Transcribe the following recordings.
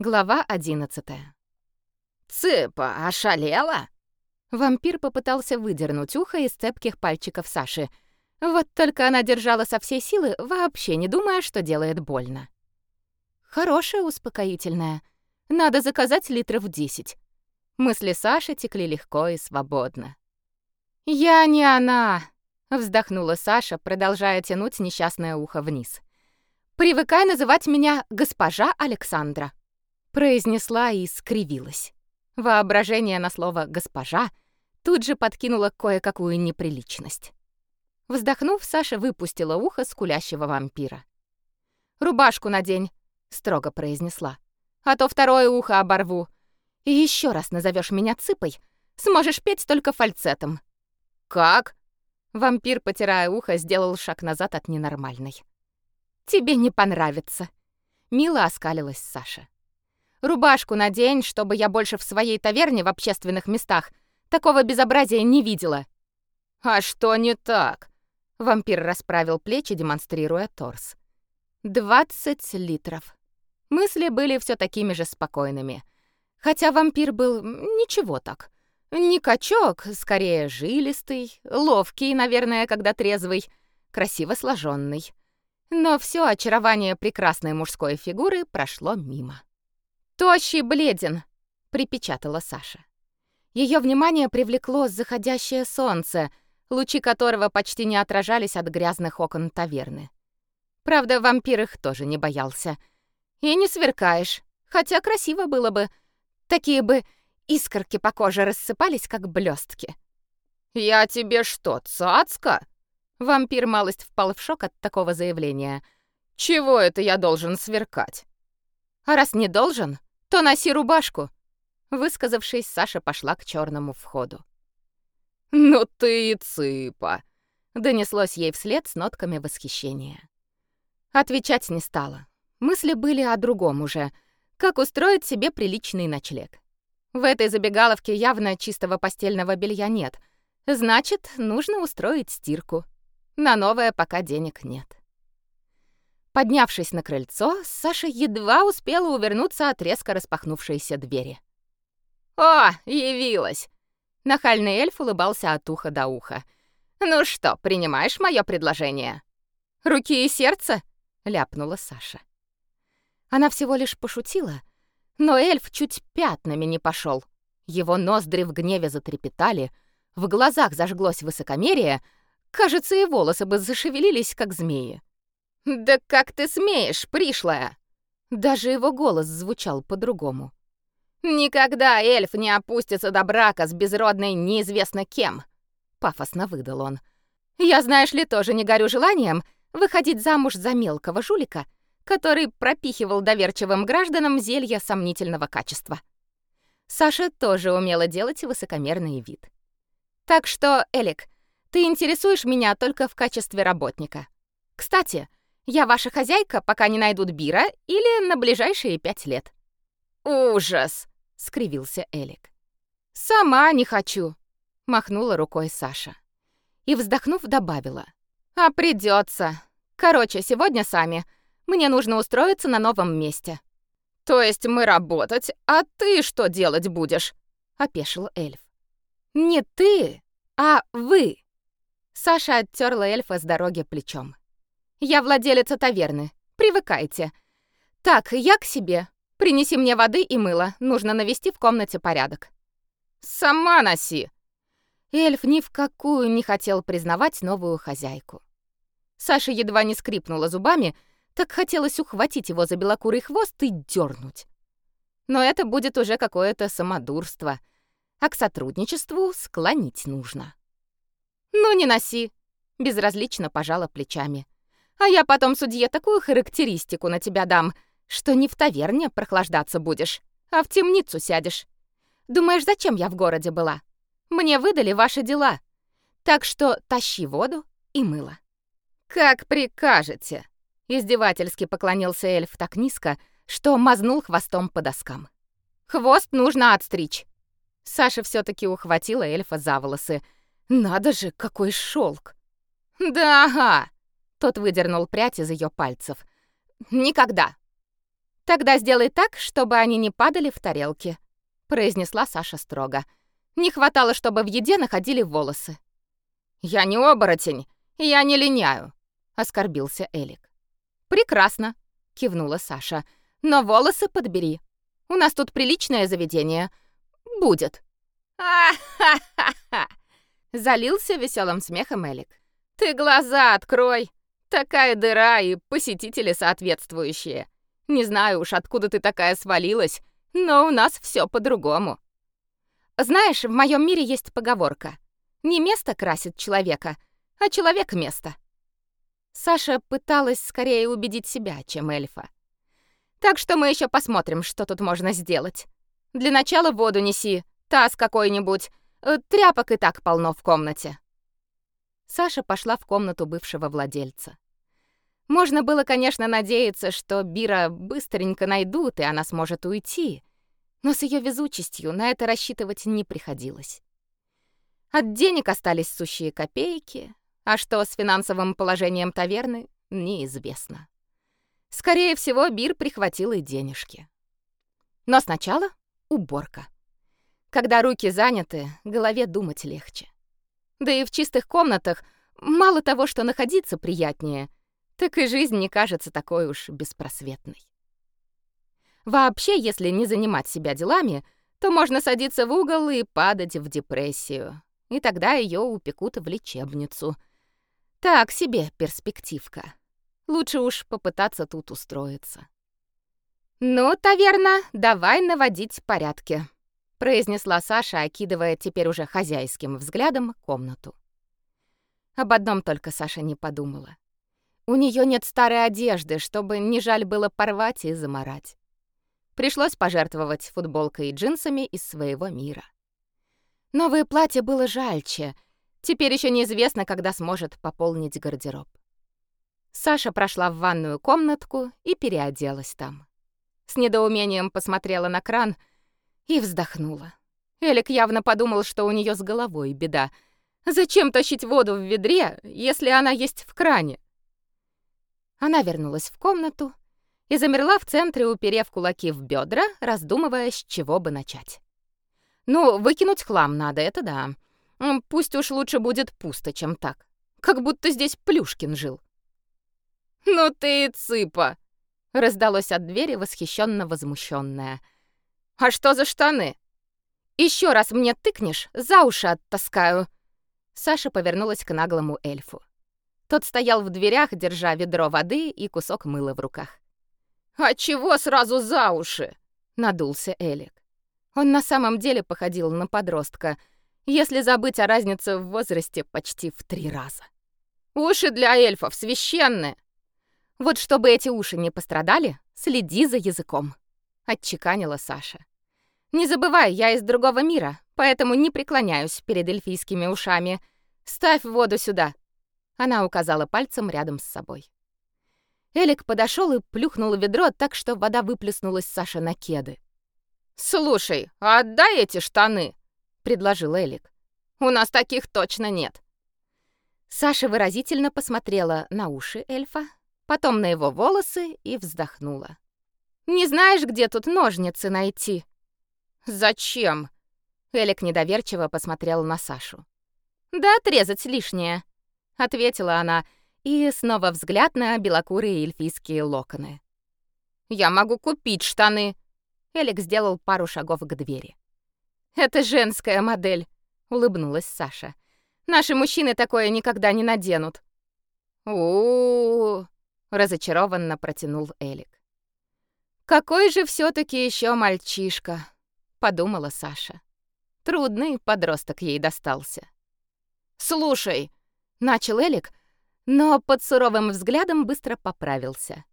Глава 11. «Цыпа, ошалела?» Вампир попытался выдернуть ухо из цепких пальчиков Саши. Вот только она держала со всей силы, вообще не думая, что делает больно. Хорошее успокоительное. Надо заказать литров 10. Мысли Саши текли легко и свободно. «Я не она!» — вздохнула Саша, продолжая тянуть несчастное ухо вниз. «Привыкай называть меня госпожа Александра», — произнесла и скривилась. Воображение на слово «госпожа» тут же подкинуло кое-какую неприличность. Вздохнув, Саша выпустила ухо скулящего вампира. «Рубашку надень», — строго произнесла. «А то второе ухо оборву. И еще раз назовешь меня цыпой, сможешь петь только фальцетом». «Как?» Вампир, потирая ухо, сделал шаг назад от ненормальной. «Тебе не понравится», — мило оскалилась Саша. «Рубашку надень, чтобы я больше в своей таверне в общественных местах такого безобразия не видела». «А что не так?» Вампир расправил плечи, демонстрируя торс. «Двадцать литров». Мысли были все такими же спокойными. Хотя вампир был ничего так. Не качок, скорее жилистый, ловкий, наверное, когда трезвый, красиво сложенный. Но все очарование прекрасной мужской фигуры прошло мимо. «Тощий бледен!» — припечатала Саша. Ее внимание привлекло заходящее солнце, лучи которого почти не отражались от грязных окон таверны. Правда, вампир их тоже не боялся. И не сверкаешь, хотя красиво было бы. Такие бы Искорки по коже рассыпались, как блестки. «Я тебе что, цацка?» Вампир малость впал в шок от такого заявления. «Чего это я должен сверкать?» «А раз не должен, то носи рубашку». Высказавшись, Саша пошла к черному входу. «Ну ты и цыпа!» — донеслось ей вслед с нотками восхищения. Отвечать не стала. Мысли были о другом уже. Как устроить себе приличный ночлег. В этой забегаловке явно чистого постельного белья нет. Значит, нужно устроить стирку. На новое пока денег нет. Поднявшись на крыльцо, Саша едва успела увернуться от резко распахнувшейся двери. «О, явилась!» Нахальный эльф улыбался от уха до уха. «Ну что, принимаешь мое предложение?» «Руки и сердце?» — ляпнула Саша. Она всего лишь пошутила, но эльф чуть пятнами не пошел. Его ноздри в гневе затрепетали, в глазах зажглось высокомерие, кажется, и волосы бы зашевелились, как змеи. «Да как ты смеешь, пришлая!» Даже его голос звучал по-другому. «Никогда эльф не опустится до брака с безродной неизвестно кем!» Пафосно выдал он. «Я, знаешь ли, тоже не горю желанием выходить замуж за мелкого жулика, который пропихивал доверчивым гражданам зелья сомнительного качества. Саша тоже умела делать высокомерный вид. Так что, Элик, ты интересуешь меня только в качестве работника. Кстати, я ваша хозяйка, пока не найдут Бира или на ближайшие пять лет. Ужас, скривился Элик. Сама не хочу, махнула рукой Саша. И вздохнув, добавила: А придется. Короче, сегодня сами. Мне нужно устроиться на новом месте». «То есть мы работать, а ты что делать будешь?» — опешил эльф. «Не ты, а вы!» Саша оттерла эльфа с дороги плечом. «Я владелица таверны. Привыкайте. Так, я к себе. Принеси мне воды и мыло. Нужно навести в комнате порядок». «Сама носи!» Эльф ни в какую не хотел признавать новую хозяйку. Саша едва не скрипнула зубами, так хотелось ухватить его за белокурый хвост и дернуть. Но это будет уже какое-то самодурство, а к сотрудничеству склонить нужно. «Ну, не носи», — безразлично пожала плечами. «А я потом судье такую характеристику на тебя дам, что не в таверне прохлаждаться будешь, а в темницу сядешь. Думаешь, зачем я в городе была? Мне выдали ваши дела. Так что тащи воду и мыло». «Как прикажете», Издевательски поклонился эльф так низко, что мазнул хвостом по доскам. «Хвост нужно отстричь!» Саша все таки ухватила эльфа за волосы. «Надо же, какой шелк! «Да ага!» Тот выдернул прядь из ее пальцев. «Никогда!» Тогда сделай так, чтобы они не падали в тарелки, произнесла Саша строго. Не хватало, чтобы в еде находили волосы. Я не оборотень, я не линяю, оскорбился Элик. Прекрасно, кивнула Саша. Но волосы подбери. У нас тут приличное заведение. Будет. А-ха-ха-ха! Залился веселым смехом Элик. Ты глаза открой. Такая дыра и посетители соответствующие. Не знаю уж, откуда ты такая свалилась, но у нас все по-другому. Знаешь, в моем мире есть поговорка: не место красит человека, а человек место. Саша пыталась скорее убедить себя, чем эльфа. Так что мы еще посмотрим, что тут можно сделать. Для начала воду неси, таз какой-нибудь. Э, тряпок и так полно в комнате. Саша пошла в комнату бывшего владельца. Можно было, конечно, надеяться, что Бира быстренько найдут, и она сможет уйти. Но с ее везучестью на это рассчитывать не приходилось. От денег остались сущие копейки, а что с финансовым положением таверны, неизвестно. Скорее всего, Бир прихватил и денежки. Но сначала уборка. Когда руки заняты, голове думать легче. Да и в чистых комнатах мало того, что находиться приятнее, так и жизнь не кажется такой уж беспросветной. Вообще, если не занимать себя делами, то можно садиться в угол и падать в депрессию, и тогда ее упекут в лечебницу. Так себе перспективка. Лучше уж попытаться тут устроиться. «Ну, таверна, давай наводить порядки», — произнесла Саша, окидывая теперь уже хозяйским взглядом комнату. Об одном только Саша не подумала. У нее нет старой одежды, чтобы не жаль было порвать и заморать. Пришлось пожертвовать футболкой и джинсами из своего мира. Новое платье было жальче. Теперь еще неизвестно, когда сможет пополнить гардероб. Саша прошла в ванную комнатку и переоделась там. С недоумением посмотрела на кран и вздохнула. Элик явно подумал, что у нее с головой беда. Зачем тащить воду в ведре, если она есть в кране? Она вернулась в комнату и замерла в центре, уперев кулаки в бедра, раздумывая, с чего бы начать. Ну, выкинуть хлам надо, это да. Пусть уж лучше будет пусто, чем так. Как будто здесь Плюшкин жил. «Ну ты и цыпа!» — раздалось от двери восхищенно возмущенная. «А что за штаны?» Еще раз мне тыкнешь, за уши оттаскаю!» Саша повернулась к наглому эльфу. Тот стоял в дверях, держа ведро воды и кусок мыла в руках. «А чего сразу за уши?» — надулся Элик. Он на самом деле походил на подростка, если забыть о разнице в возрасте почти в три раза. «Уши для эльфов священные!» «Вот чтобы эти уши не пострадали, следи за языком», — отчеканила Саша. «Не забывай, я из другого мира, поэтому не преклоняюсь перед эльфийскими ушами. Ставь воду сюда, она указала пальцем рядом с собой. Элик подошел и плюхнул ведро так, что вода выплеснулась Саше на кеды. «Слушай, отдай эти штаны!» — предложил Элик. «У нас таких точно нет!» Саша выразительно посмотрела на уши эльфа, потом на его волосы и вздохнула. «Не знаешь, где тут ножницы найти?» «Зачем?» Элик недоверчиво посмотрел на Сашу. «Да отрезать лишнее», ответила она, и снова взгляд на белокурые эльфийские локоны. Я могу купить штаны. Элик сделал пару шагов к двери. Это женская модель, улыбнулась Саша. Наши мужчины такое никогда не наденут. У, -у, -у, разочарованно протянул Элик. Какой же все таки еще мальчишка, подумала Саша. Трудный подросток ей достался. Слушай, Начал Элик, но под суровым взглядом быстро поправился.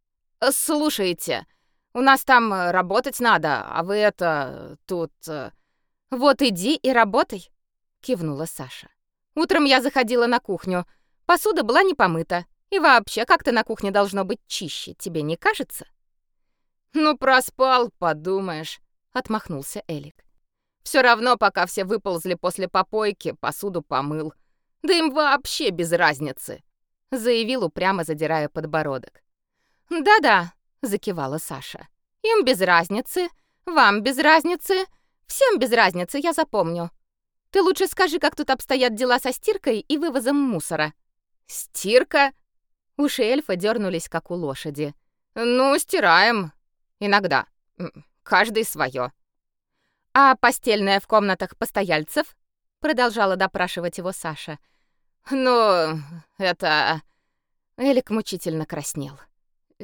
«Слушайте, у нас там работать надо, а вы это... тут...» э, «Вот иди и работай», — кивнула Саша. «Утром я заходила на кухню. Посуда была не помыта. И вообще, как-то на кухне должно быть чище, тебе не кажется?» «Ну, проспал, подумаешь», — отмахнулся Элик. «Все равно, пока все выползли после попойки, посуду помыл. Да им вообще без разницы, заявил упрямо задирая подбородок. Да-да, закивала Саша. Им без разницы, вам без разницы, всем без разницы, я запомню. Ты лучше скажи, как тут обстоят дела со стиркой и вывозом мусора. Стирка? Уши эльфа дернулись, как у лошади. Ну, стираем. Иногда. Каждый свое. А постельное в комнатах постояльцев? Продолжала допрашивать его Саша. Ну, это... Элик мучительно краснел.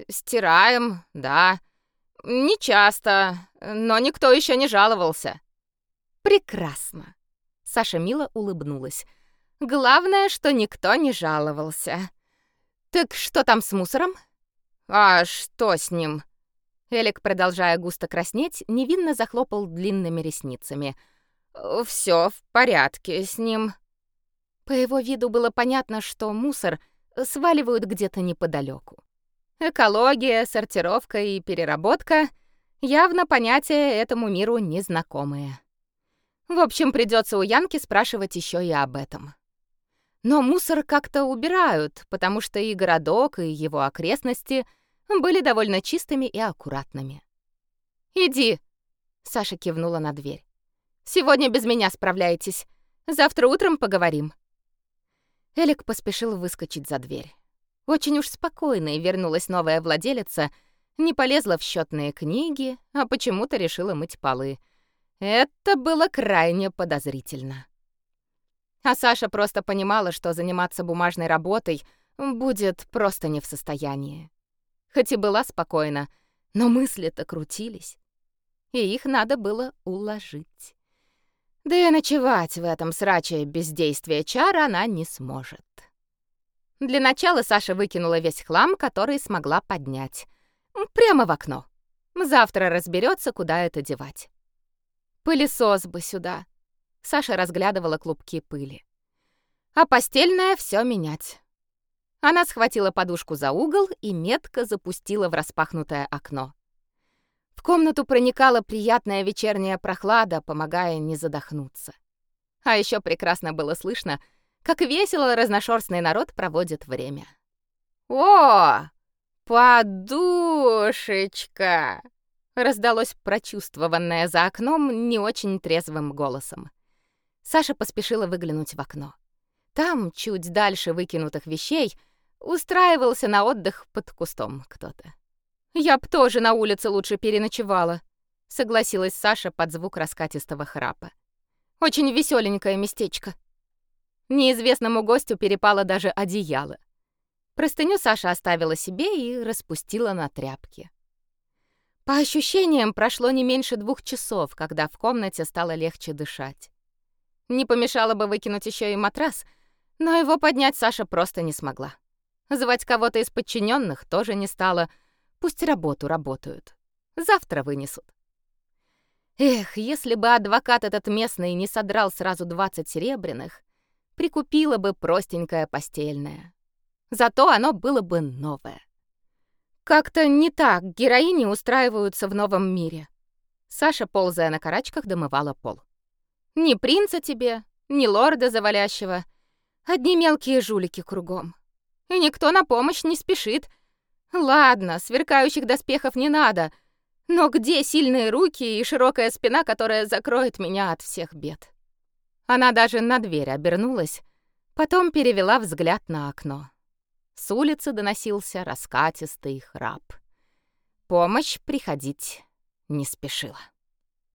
Стираем, да. Не часто, но никто еще не жаловался. Прекрасно. Саша мило улыбнулась. Главное, что никто не жаловался. Так что там с мусором? А что с ним? Элик, продолжая густо краснеть, невинно захлопал длинными ресницами. Все в порядке с ним. По его виду было понятно, что мусор сваливают где-то неподалеку. Экология, сортировка и переработка явно понятия этому миру незнакомые. В общем, придется у Янки спрашивать еще и об этом. Но мусор как-то убирают, потому что и городок, и его окрестности были довольно чистыми и аккуратными. «Иди», — Саша кивнула на дверь. «Сегодня без меня справляетесь. Завтра утром поговорим». Элик поспешил выскочить за дверь. Очень уж спокойно и вернулась новая владелица, не полезла в счетные книги, а почему-то решила мыть полы. Это было крайне подозрительно. А Саша просто понимала, что заниматься бумажной работой будет просто не в состоянии. Хоть и была спокойна, но мысли-то крутились, и их надо было уложить. Да и ночевать в этом сраче бездействия чар она не сможет. Для начала Саша выкинула весь хлам, который смогла поднять. Прямо в окно. Завтра разберется, куда это девать. Пылесос бы сюда. Саша разглядывала клубки пыли. А постельное все менять. Она схватила подушку за угол и метко запустила в распахнутое окно. В комнату проникала приятная вечерняя прохлада, помогая не задохнуться. А еще прекрасно было слышно, как весело разношерстный народ проводит время. «О, подушечка!» раздалось прочувствованное за окном не очень трезвым голосом. Саша поспешила выглянуть в окно. Там, чуть дальше выкинутых вещей, устраивался на отдых под кустом кто-то. «Я б тоже на улице лучше переночевала», — согласилась Саша под звук раскатистого храпа. «Очень веселенькое местечко». Неизвестному гостю перепало даже одеяло. Простыню Саша оставила себе и распустила на тряпке. По ощущениям, прошло не меньше двух часов, когда в комнате стало легче дышать. Не помешало бы выкинуть еще и матрас, но его поднять Саша просто не смогла. Звать кого-то из подчиненных тоже не стала. Пусть работу работают. Завтра вынесут. Эх, если бы адвокат этот местный не содрал сразу 20 серебряных, прикупила бы простенькое постельное. Зато оно было бы новое. Как-то не так героини устраиваются в новом мире. Саша, ползая на карачках, домывала пол. Ни принца тебе, ни лорда завалящего. Одни мелкие жулики кругом. И никто на помощь не спешит. Ладно, сверкающих доспехов не надо, но где сильные руки и широкая спина, которая закроет меня от всех бед? Она даже на дверь обернулась, потом перевела взгляд на окно. С улицы доносился раскатистый храп. Помощь приходить не спешила.